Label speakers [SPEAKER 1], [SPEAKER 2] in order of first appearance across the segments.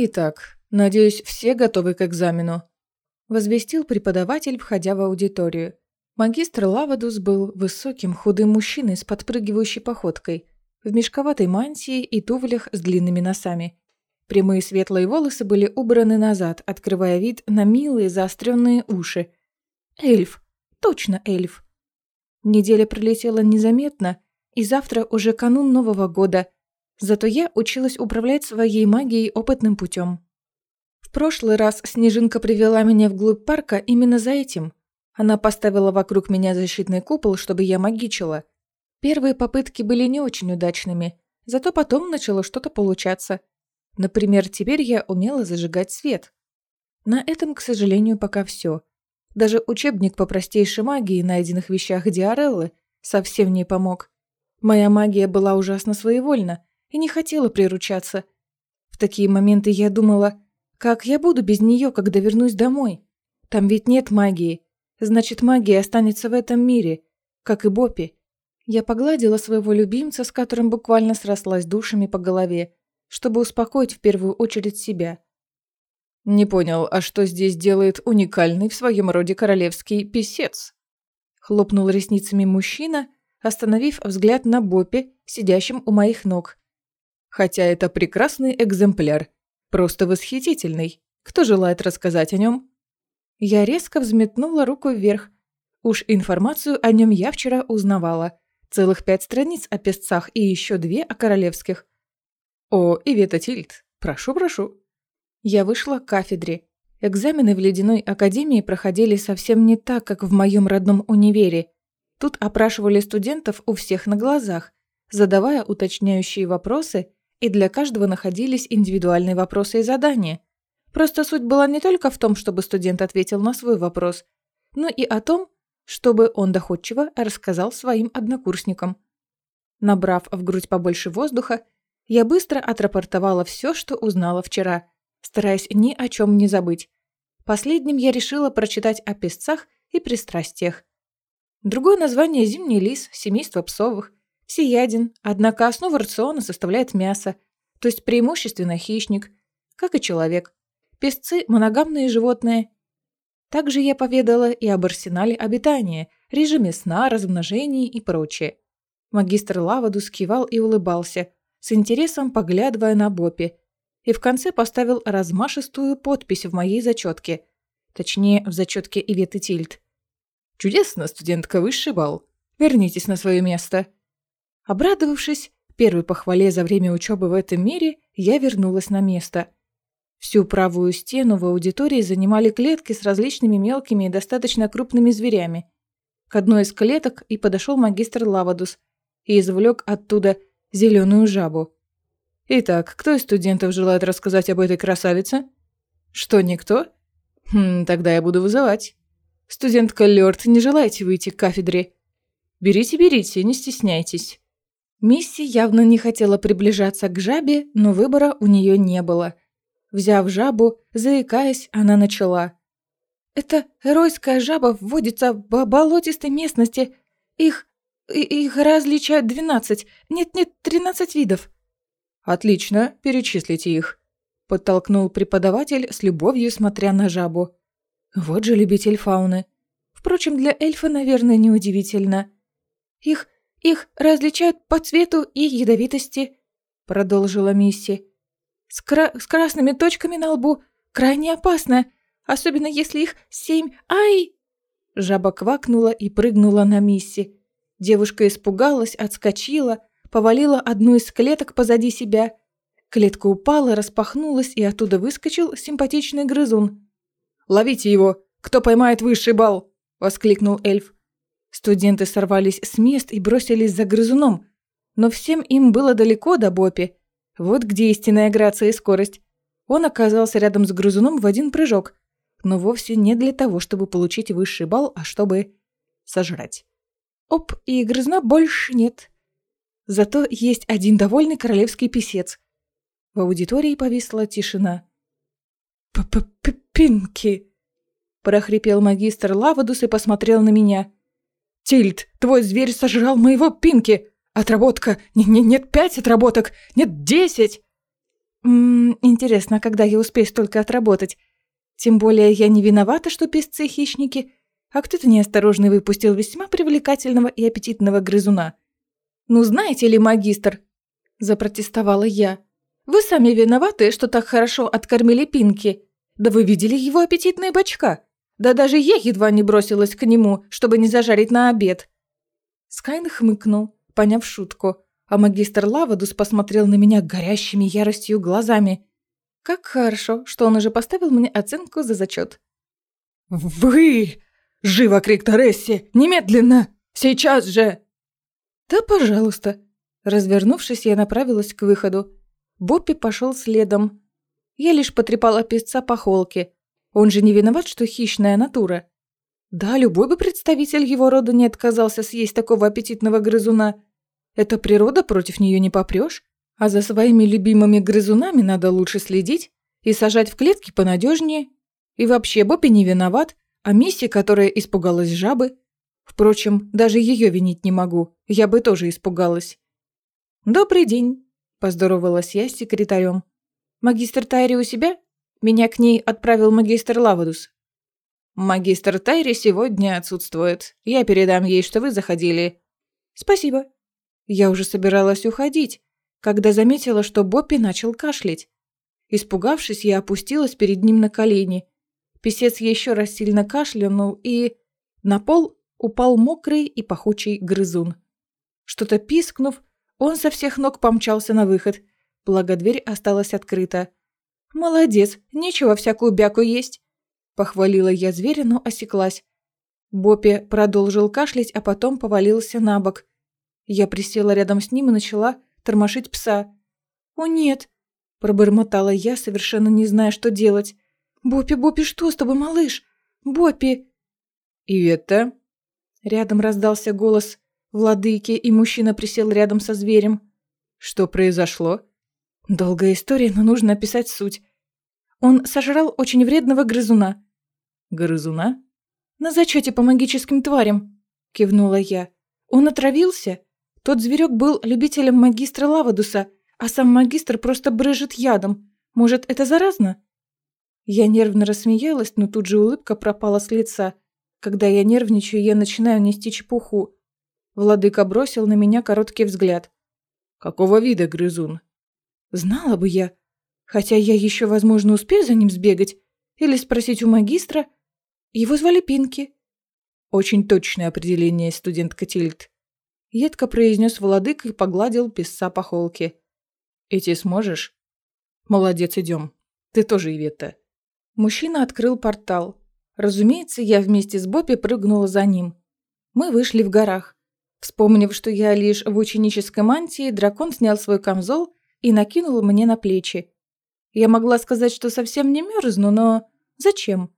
[SPEAKER 1] Итак, надеюсь, все готовы к экзамену. Возвестил преподаватель, входя в аудиторию. Магистр Лавадус был высоким, худым мужчиной с подпрыгивающей походкой, в мешковатой мантии и туфлях с длинными носами. Прямые светлые волосы были убраны назад, открывая вид на милые заостренные уши. Эльф. Точно эльф. Неделя пролетела незаметно, и завтра уже канун Нового года. Зато я училась управлять своей магией опытным путем. В прошлый раз Снежинка привела меня вглубь парка именно за этим. Она поставила вокруг меня защитный купол, чтобы я магичила. Первые попытки были не очень удачными, зато потом начало что-то получаться. Например, теперь я умела зажигать свет. На этом, к сожалению, пока все. Даже учебник по простейшей магии, найденных вещах Диареллы, совсем не помог. Моя магия была ужасно своевольна и не хотела приручаться. В такие моменты я думала, как я буду без нее, когда вернусь домой? Там ведь нет магии. Значит, магия останется в этом мире, как и Боппи. Я погладила своего любимца, с которым буквально срослась душами по голове, чтобы успокоить в первую очередь себя.
[SPEAKER 2] «Не понял, а что здесь делает уникальный в своем роде королевский писец?»
[SPEAKER 1] Хлопнул ресницами мужчина, остановив взгляд на Боппи, сидящем у моих ног.
[SPEAKER 2] «Хотя это прекрасный экземпляр. Просто восхитительный. Кто желает рассказать о нем?»
[SPEAKER 1] Я резко взметнула руку вверх. Уж информацию о нем я вчера узнавала. Целых пять страниц о песцах и еще две о королевских.
[SPEAKER 2] «О, Ивета Тильд, прошу, прошу».
[SPEAKER 1] Я вышла к кафедре. Экзамены в ледяной академии проходили совсем не так, как в моем родном универе. Тут опрашивали студентов у всех на глазах, задавая уточняющие вопросы, и для каждого находились индивидуальные вопросы и задания. Просто суть была не только в том, чтобы студент ответил на свой вопрос, но и о том, чтобы он доходчиво рассказал своим однокурсникам. Набрав в грудь побольше воздуха, я быстро отрапортовала все, что узнала вчера, стараясь ни о чем не забыть. Последним я решила прочитать о песцах и пристрастиях. Другое название – зимний лис, семейство псовых, всеяден, однако основу рациона составляет мясо, то есть преимущественно хищник, как и человек. Песцы – моногамные животные. Также я поведала и об арсенале обитания, режиме сна, размножении и прочее. Магистр Лавадус кивал и улыбался – с интересом поглядывая на Боппи, и в конце поставил размашистую подпись в моей зачетке, точнее, в зачетке Иветы Тильд.
[SPEAKER 2] «Чудесно, студентка, высший бал. Вернитесь на свое место».
[SPEAKER 1] Обрадовавшись первой похвале за время учебы в этом мире, я вернулась на место. Всю правую стену в аудитории занимали клетки с различными мелкими и достаточно крупными зверями. К одной из клеток и подошел магистр Лавадус и извлек оттуда зеленую жабу.
[SPEAKER 2] Итак, кто из студентов желает рассказать об этой красавице? Что, никто? Хм, тогда я буду вызывать. Студентка Лёрд, не желаете выйти к кафедре? Берите, берите, не стесняйтесь.
[SPEAKER 1] Мисси явно не хотела приближаться к жабе, но выбора у нее не было. Взяв жабу, заикаясь, она начала. «Это эройская жаба вводится в болотистой местности. Их их различают двенадцать. Нет-нет, тринадцать видов».
[SPEAKER 2] «Отлично, перечислите их», – подтолкнул преподаватель с любовью, смотря на жабу.
[SPEAKER 1] «Вот же любитель фауны. Впрочем, для эльфа, наверное, неудивительно. Их, их различают по цвету и ядовитости», – продолжила Мисси. «С, кра с красными точками на лбу крайне опасно, особенно если их семь. Ай!» Жаба квакнула и прыгнула на Мисси. Девушка испугалась, отскочила, повалила одну из клеток позади себя. Клетка упала, распахнулась, и оттуда выскочил симпатичный грызун.
[SPEAKER 2] «Ловите его! Кто поймает высший бал?» – воскликнул эльф.
[SPEAKER 1] Студенты сорвались с мест и бросились за грызуном. Но всем им было далеко до Бопи. Вот где истинная грация и скорость. Он оказался рядом с грызуном в один прыжок. Но вовсе не для того, чтобы получить высший бал, а чтобы сожрать. Оп, и грызна больше нет. Зато есть один довольный королевский писец. В аудитории повисла тишина. «П-п-пинки!» – прохрипел магистр Лавадус и посмотрел на меня.
[SPEAKER 2] «Тильд, твой зверь сожрал моего Пинки! Отработка! Не -не Нет пять отработок! Нет десять!»
[SPEAKER 1] Ммм, интересно, когда я успею столько отработать? Тем более я не виновата, что песцы хищники, а кто-то неосторожный выпустил весьма привлекательного и аппетитного грызуна. «Ну знаете ли, магистр?» – запротестовала я. «Вы сами виноваты, что так хорошо откормили Пинки. Да вы видели его аппетитные бочка? Да даже я едва не бросилась к нему, чтобы не зажарить на обед». Скайн хмыкнул, поняв шутку, а магистр Лавадус посмотрел на меня горящими яростью глазами. Как хорошо, что он уже поставил мне оценку за зачет.
[SPEAKER 2] «Вы! Живо крик Торесси! Немедленно! Сейчас же!»
[SPEAKER 1] «Да, пожалуйста!» Развернувшись, я направилась к выходу. Боппи пошел следом. Я лишь потрепала песца по холке. Он же не виноват, что хищная натура. Да, любой бы представитель его рода не отказался съесть такого аппетитного грызуна. Это природа, против нее не попрешь. А за своими любимыми грызунами надо лучше следить и сажать в клетки понадежнее. И вообще Боппи не виноват, а Мисси, которая испугалась жабы. Впрочем, даже ее винить не могу, я бы тоже испугалась. «Добрый день», – поздоровалась я с секретарем. «Магистр Тайри у себя?» Меня к ней отправил магистр Лавадус. «Магистр Тайри сегодня отсутствует. Я передам ей, что вы заходили». «Спасибо». Я уже собиралась уходить, когда заметила, что Боппи начал кашлять. Испугавшись, я опустилась перед ним на колени. Песец еще раз сильно кашлянул, и... На пол упал мокрый и пахучий грызун. Что-то пискнув, он со всех ног помчался на выход. Благо дверь осталась открыта. «Молодец, нечего всякую бяку есть!» Похвалила я зверя, но осеклась. Боппи продолжил кашлять, а потом повалился на бок. Я присела рядом с ним и начала тормошить пса. «О нет!» – пробормотала я, совершенно не зная, что делать. «Боппи, Боппи, что с тобой, малыш? Боппи!»
[SPEAKER 2] «Иветта?»
[SPEAKER 1] Рядом раздался голос владыки, и мужчина присел рядом со зверем.
[SPEAKER 2] «Что произошло?»
[SPEAKER 1] Долгая история, но нужно описать суть. Он сожрал очень вредного грызуна.
[SPEAKER 2] Грызуна?
[SPEAKER 1] На зачете по магическим тварям, кивнула я. Он отравился. Тот зверек был любителем магистра Лавадуса, а сам магистр просто брыжет ядом. Может, это заразно? Я нервно рассмеялась, но тут же улыбка пропала с лица. Когда я нервничаю, я начинаю нести чепуху. Владыка бросил на меня короткий взгляд.
[SPEAKER 2] «Какого вида грызун?»
[SPEAKER 1] Знала бы я. Хотя я еще, возможно, успею за ним сбегать. Или спросить у магистра. Его звали Пинки.
[SPEAKER 2] Очень точное определение, студент Катильд.
[SPEAKER 1] Едко произнес владык и погладил писца по холке.
[SPEAKER 2] Идти сможешь? Молодец, идем. Ты тоже, Иветта.
[SPEAKER 1] Мужчина открыл портал. Разумеется, я вместе с Бобби прыгнула за ним. Мы вышли в горах. Вспомнив, что я лишь в ученической мантии, дракон снял свой камзол и накинул мне на плечи. Я могла сказать, что совсем не мерзну, но зачем?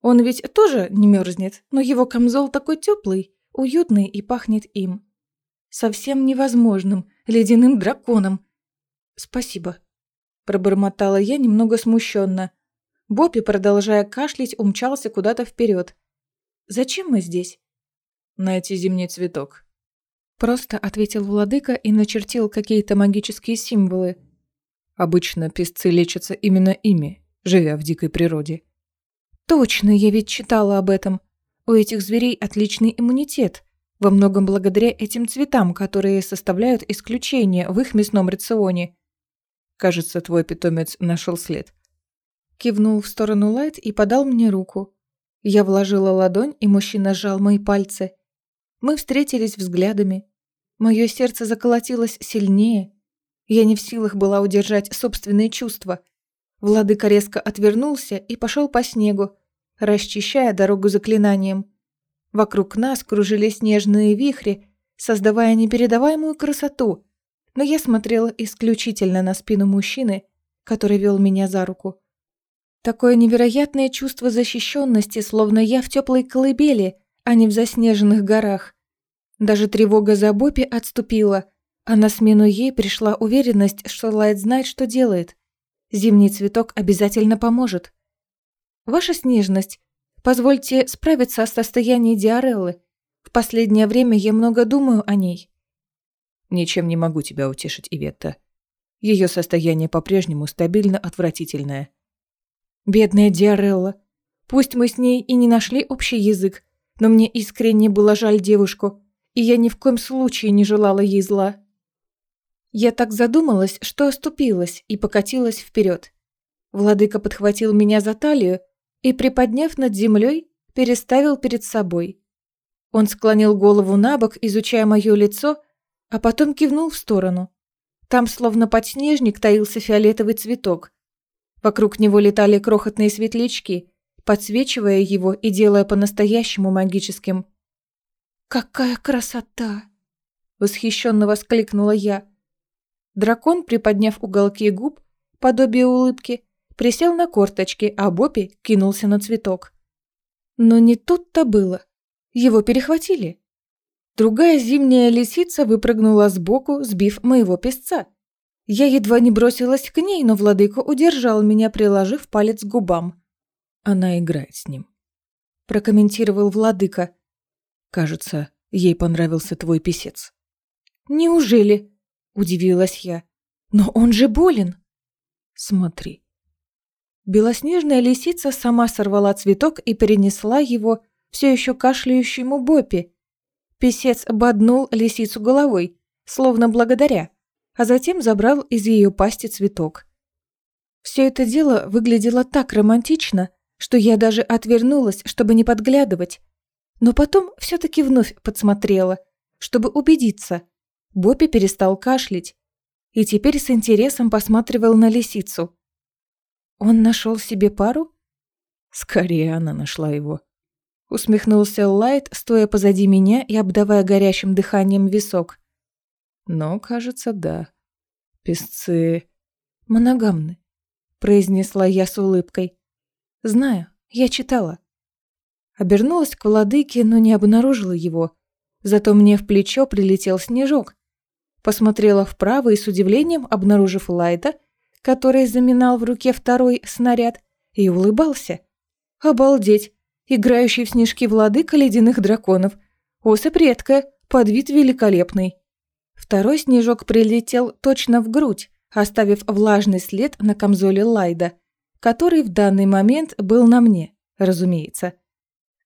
[SPEAKER 1] Он ведь тоже не мерзнет, но его камзол такой теплый, уютный и пахнет им. Совсем невозможным, ледяным драконом. Спасибо. Пробормотала я немного смущенно. Бобби, продолжая кашлять, умчался куда-то вперед. Зачем мы здесь?
[SPEAKER 2] Найти зимний цветок.
[SPEAKER 1] Просто ответил владыка и начертил какие-то магические символы.
[SPEAKER 2] Обычно песцы лечатся именно ими, живя в дикой природе.
[SPEAKER 1] Точно, я ведь читала об этом. У этих зверей отличный иммунитет, во многом благодаря этим цветам, которые составляют исключение в их мясном рационе.
[SPEAKER 2] Кажется, твой питомец нашел след.
[SPEAKER 1] Кивнул в сторону Лайт и подал мне руку. Я вложила ладонь, и мужчина сжал мои пальцы. Мы встретились взглядами. Мое сердце заколотилось сильнее. Я не в силах была удержать собственные чувства. Владыка резко отвернулся и пошел по снегу, расчищая дорогу заклинанием. Вокруг нас кружились снежные вихри, создавая непередаваемую красоту, но я смотрела исключительно на спину мужчины, который вел меня за руку. Такое невероятное чувство защищенности, словно я в теплой колыбели, а не в заснеженных горах. Даже тревога за Боппи отступила, а на смену ей пришла уверенность, что Лайт знает, что делает. Зимний цветок обязательно поможет. Ваша снежность, позвольте справиться о состоянии Диареллы. В последнее время я много думаю о ней.
[SPEAKER 2] Ничем не могу тебя утешить, Иветта. Ее состояние по-прежнему стабильно отвратительное.
[SPEAKER 1] Бедная Диарелла. Пусть мы с ней и не нашли общий язык, но мне искренне было жаль девушку, и я ни в коем случае не желала ей зла. Я так задумалась, что оступилась и покатилась вперед. Владыка подхватил меня за талию и, приподняв над землей, переставил перед собой. Он склонил голову на бок, изучая мое лицо, а потом кивнул в сторону. Там, словно подснежник, таился фиолетовый цветок. Вокруг него летали крохотные светлячки, подсвечивая его и делая по-настоящему магическим. «Какая красота!» – восхищенно воскликнула я. Дракон, приподняв уголки губ, подобие улыбки, присел на корточки, а Бопи кинулся на цветок. Но не тут-то было. Его перехватили. Другая зимняя лисица выпрыгнула сбоку, сбив моего песца. Я едва не бросилась к ней, но владыка удержал меня, приложив палец к губам.
[SPEAKER 2] Она играет с ним.
[SPEAKER 1] Прокомментировал владыка.
[SPEAKER 2] Кажется, ей понравился твой писец.
[SPEAKER 1] Неужели? Удивилась я. Но он же болен.
[SPEAKER 2] Смотри.
[SPEAKER 1] Белоснежная лисица сама сорвала цветок и перенесла его все еще кашляющему Боппи, Песец боднул лисицу головой, словно благодаря, а затем забрал из ее пасти цветок. Все это дело выглядело так романтично, что я даже отвернулась, чтобы не подглядывать. Но потом все таки вновь подсмотрела, чтобы убедиться. Боппи перестал кашлять и теперь с интересом посматривал на лисицу. Он нашел себе пару?
[SPEAKER 2] Скорее она нашла его
[SPEAKER 1] усмехнулся Лайт, стоя позади меня и обдавая горящим дыханием висок.
[SPEAKER 2] Но, кажется, да. Песцы
[SPEAKER 1] моногамны, произнесла я с улыбкой. Знаю, я читала. Обернулась к владыке, но не обнаружила его. Зато мне в плечо прилетел снежок. Посмотрела вправо и с удивлением, обнаружив Лайта, который заминал в руке второй снаряд, и улыбался. Обалдеть! играющий в снежки владыка ледяных драконов. Особь редкая, под вид великолепный. Второй снежок прилетел точно в грудь, оставив влажный след на камзоле Лайда, который в данный момент был на мне, разумеется.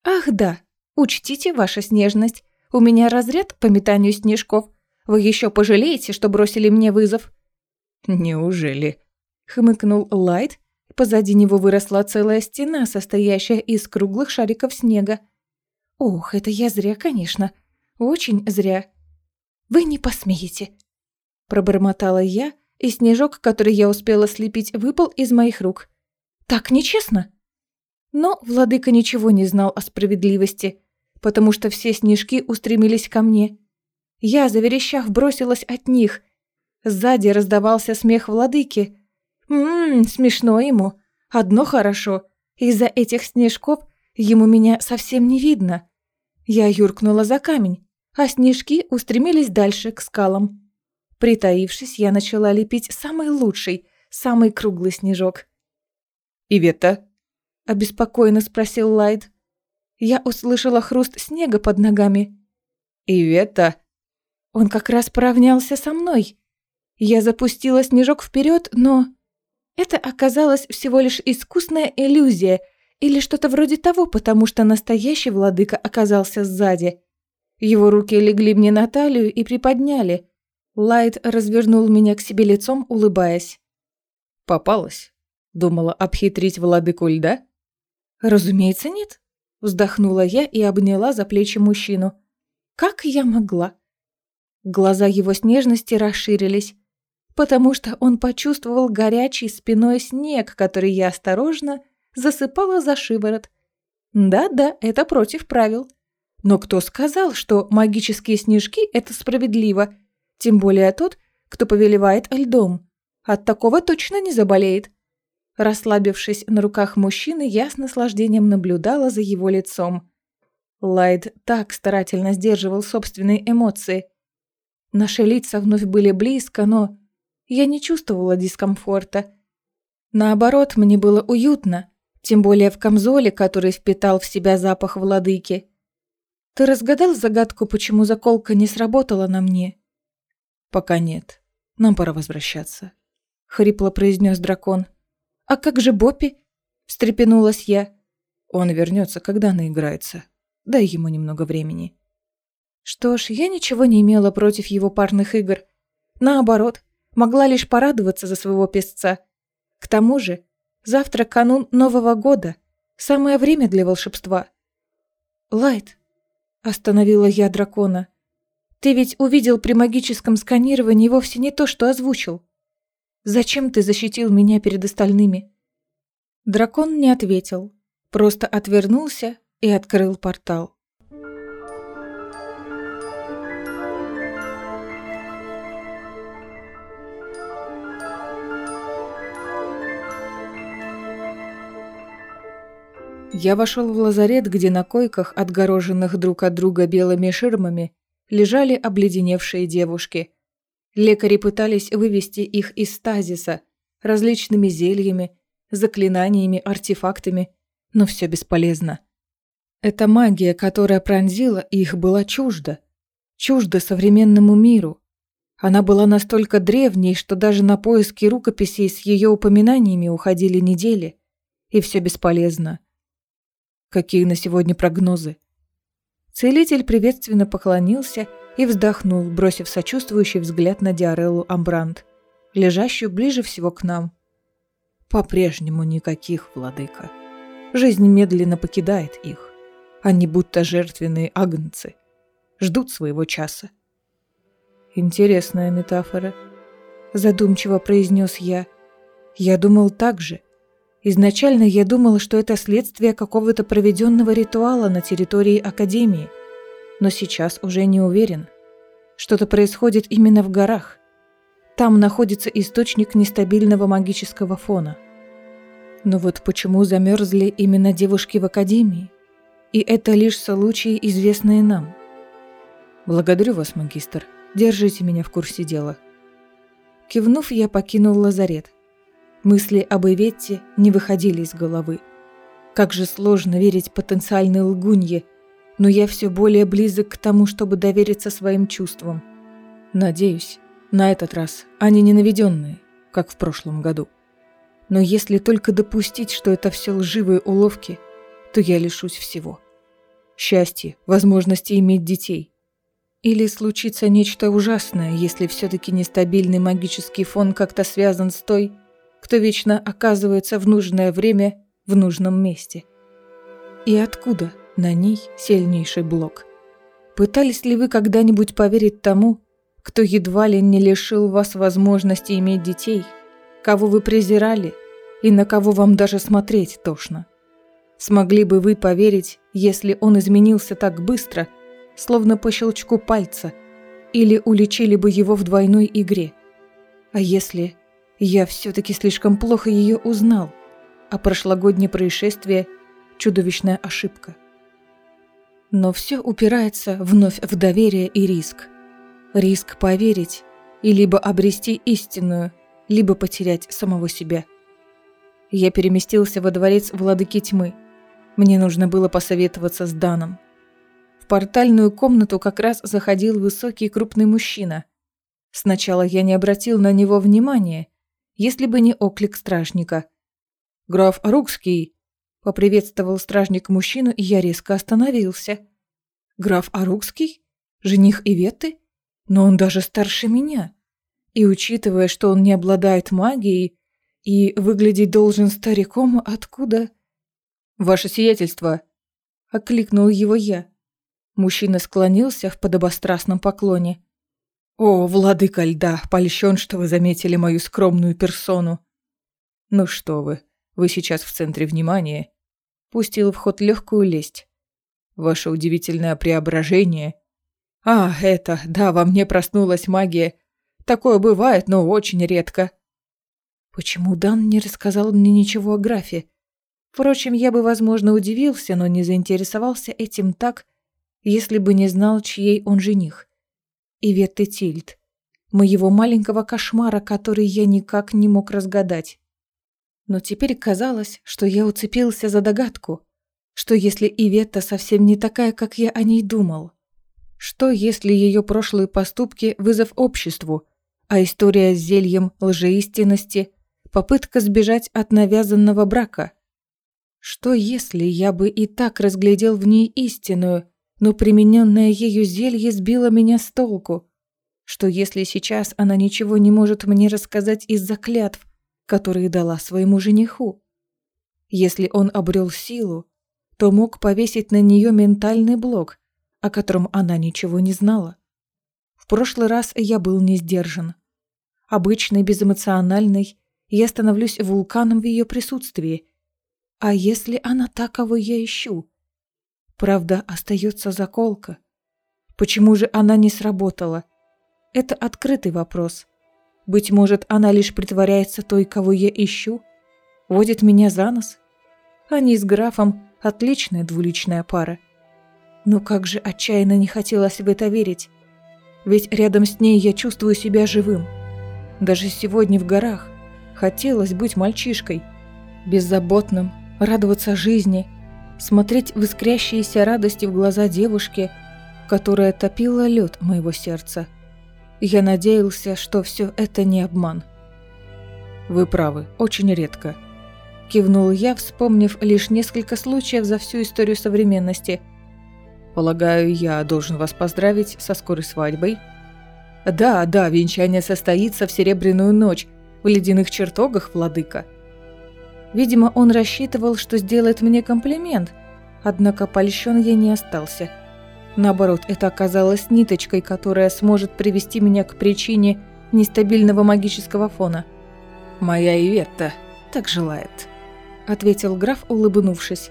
[SPEAKER 1] «Ах да, учтите ваша снежность. У меня разряд по метанию снежков. Вы еще пожалеете, что бросили мне вызов?»
[SPEAKER 2] «Неужели?»
[SPEAKER 1] — хмыкнул Лайд Позади него выросла целая стена, состоящая из круглых шариков снега. Ох, это я зря, конечно. Очень зря. Вы не посмеете. Пробормотала я, и снежок, который я успела слепить, выпал из моих рук. Так нечестно. Но владыка ничего не знал о справедливости, потому что все снежки устремились ко мне. Я, заверещав, бросилась от них. Сзади раздавался смех владыки, Ммм, смешно ему. Одно хорошо. Из-за этих снежков ему меня совсем не видно. Я юркнула за камень, а снежки устремились дальше, к скалам. Притаившись, я начала лепить самый лучший, самый круглый снежок.
[SPEAKER 2] «Ивета?»
[SPEAKER 1] – обеспокоенно спросил Лайд. Я услышала хруст снега под ногами.
[SPEAKER 2] «Ивета?»
[SPEAKER 1] Он как раз поравнялся со мной. Я запустила снежок вперед, но это оказалось всего лишь искусная иллюзия или что-то вроде того, потому что настоящий владыка оказался сзади. Его руки легли мне на талию и приподняли. Лайт развернул меня к себе лицом, улыбаясь.
[SPEAKER 2] «Попалась?» – думала обхитрить владыку льда?
[SPEAKER 1] «Разумеется, нет», – вздохнула я и обняла за плечи мужчину. «Как я могла?» Глаза его с нежности расширились потому что он почувствовал горячий спиной снег, который я осторожно засыпала за шиворот. Да-да, это против правил. Но кто сказал, что магические снежки – это справедливо? Тем более тот, кто повелевает льдом. От такого точно не заболеет. Расслабившись на руках мужчины, я с наслаждением наблюдала за его лицом. Лайд так старательно сдерживал собственные эмоции. Наши лица вновь были близко, но я не чувствовала дискомфорта. Наоборот, мне было уютно, тем более в камзоле, который впитал в себя запах владыки. Ты разгадал загадку, почему заколка не сработала на мне?
[SPEAKER 2] Пока нет. Нам пора возвращаться.
[SPEAKER 1] — хрипло произнес дракон. «А как же Боппи?» — встрепенулась я.
[SPEAKER 2] «Он вернется, когда наиграется. Дай ему немного времени».
[SPEAKER 1] Что ж, я ничего не имела против его парных игр. Наоборот, могла лишь порадоваться за своего песца. К тому же, завтра канун Нового года. Самое время для волшебства. «Лайт», — остановила я дракона, — «ты ведь увидел при магическом сканировании вовсе не то, что озвучил. Зачем ты защитил меня перед остальными?» Дракон не ответил, просто отвернулся и открыл портал. Я вошел в лазарет, где на койках, отгороженных друг от друга белыми ширмами, лежали обледеневшие девушки. Лекари пытались вывести их из стазиса различными зельями, заклинаниями, артефактами, но все бесполезно. Эта магия, которая пронзила их, была чужда. Чужда современному миру. Она была настолько древней, что даже на поиски рукописей с ее упоминаниями уходили недели. И все бесполезно. Какие на сегодня прогнозы? Целитель приветственно поклонился и вздохнул, бросив сочувствующий взгляд на Диареллу Амбрант, лежащую ближе всего к нам. По-прежнему никаких, владыка. Жизнь медленно покидает их. Они будто жертвенные агнцы. Ждут своего часа. Интересная метафора. Задумчиво произнес я. Я думал так же. Изначально я думала, что это следствие какого-то проведенного ритуала на территории Академии, но сейчас уже не уверен. Что-то происходит именно в горах. Там находится источник нестабильного магического фона. Но вот почему замерзли именно девушки в Академии? И это лишь случаи, известные нам. Благодарю вас, магистр. Держите меня в курсе дела. Кивнув, я покинул лазарет. Мысли об Иветте не выходили из головы. Как же сложно верить потенциальной лгунье, но я все более близок к тому, чтобы довериться своим чувствам. Надеюсь, на этот раз они не наведенные, как в прошлом году. Но если только допустить, что это все лживые уловки, то я лишусь всего. Счастья, возможности иметь детей. Или случится нечто ужасное, если все-таки нестабильный магический фон как-то связан с той, кто вечно оказывается в нужное время в нужном месте. И откуда на ней сильнейший блок? Пытались ли вы когда-нибудь поверить тому, кто едва ли не лишил вас возможности иметь детей, кого вы презирали и на кого вам даже смотреть тошно? Смогли бы вы поверить, если он изменился так быстро, словно по щелчку пальца, или уличили бы его в двойной игре? А если я все-таки слишком плохо ее узнал, а прошлогоднее происшествие – чудовищная ошибка. Но все упирается вновь в доверие и риск. Риск поверить и либо обрести истинную, либо потерять самого себя. Я переместился во дворец владыки тьмы. Мне нужно было посоветоваться с Даном. В портальную комнату как раз заходил высокий крупный мужчина. Сначала я не обратил на него внимания – если бы не оклик стражника. «Граф Арукский!» – поприветствовал стражник мужчину, и я резко остановился. «Граф Арукский? Жених Иветты? Но он даже старше меня. И учитывая, что он не обладает магией и выглядеть должен стариком, откуда...» «Ваше сиятельство!» – окликнул его я. Мужчина склонился в подобострастном поклоне. «О, владыка льда, польщен, что вы заметили мою скромную персону!» «Ну что вы, вы сейчас в центре внимания!» Пустил в ход легкую лесть. «Ваше удивительное преображение!» «А, это, да, во мне проснулась магия. Такое бывает, но очень редко». Почему Дан не рассказал мне ничего о графе? Впрочем, я бы, возможно, удивился, но не заинтересовался этим так, если бы не знал, чьей он жених. Иветты Тильд, моего маленького кошмара, который я никак не мог разгадать. Но теперь казалось, что я уцепился за догадку, что если Иветта совсем не такая, как я о ней думал. Что если ее прошлые поступки – вызов обществу, А история с зельем лжеистинности – попытка сбежать от навязанного брака. Что если я бы и так разглядел в ней истинную, но примененное ею зелье сбило меня с толку? Что если сейчас она ничего не может мне рассказать из-за клятв, которые дала своему жениху? Если он обрел силу, то мог повесить на нее ментальный блок, о котором она ничего не знала. В прошлый раз я был не сдержан. Обычный, безэмоциональный, я становлюсь вулканом в ее присутствии. А если она та, кого я ищу? Правда, остается заколка. Почему же она не сработала? Это открытый вопрос. Быть может, она лишь притворяется той, кого я ищу? Водит меня за нос? Они с графом отличная двуличная пара. Но как же отчаянно не хотелось в это верить. Ведь рядом с ней я чувствую себя живым. Даже сегодня в горах хотелось быть мальчишкой, беззаботным, радоваться жизни, смотреть в искрящиеся радости в глаза девушки, которая топила лед моего сердца. Я надеялся, что все это не обман.
[SPEAKER 2] Вы правы, очень редко.
[SPEAKER 1] Кивнул я, вспомнив лишь несколько случаев за всю историю современности.
[SPEAKER 2] Полагаю, я должен вас поздравить со скорой свадьбой.
[SPEAKER 1] Да, да, венчание состоится в серебряную ночь, в ледяных чертогах, владыка. Видимо, он рассчитывал, что сделает мне комплимент, однако польщен я не остался. Наоборот, это оказалось ниточкой, которая сможет привести меня к причине нестабильного магического фона.
[SPEAKER 2] «Моя Иветта так желает», —
[SPEAKER 1] ответил граф, улыбнувшись.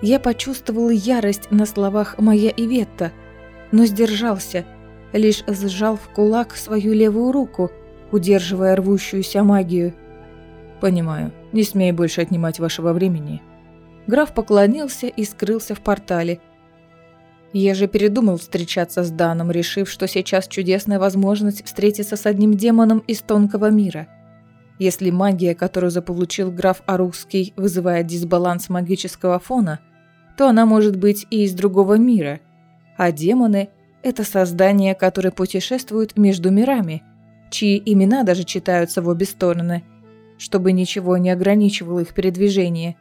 [SPEAKER 1] Я почувствовал ярость на словах «моя Иветта», но сдержался, лишь сжал в кулак свою левую руку, удерживая рвущуюся магию.
[SPEAKER 2] «Понимаю, не смей больше отнимать вашего времени».
[SPEAKER 1] Граф поклонился и скрылся в портале — я же передумал встречаться с Даном, решив, что сейчас чудесная возможность встретиться с одним демоном из тонкого мира. Если магия, которую заполучил граф Арусский, вызывает дисбаланс магического фона, то она может быть и из другого мира. А демоны – это создания, которые путешествуют между мирами, чьи имена даже читаются в обе стороны, чтобы ничего не ограничивало их передвижение.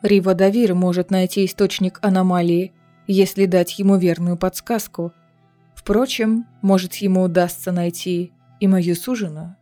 [SPEAKER 1] Рива Давир может найти источник аномалии – если дать ему верную подсказку. Впрочем, может, ему удастся найти и мою суженую.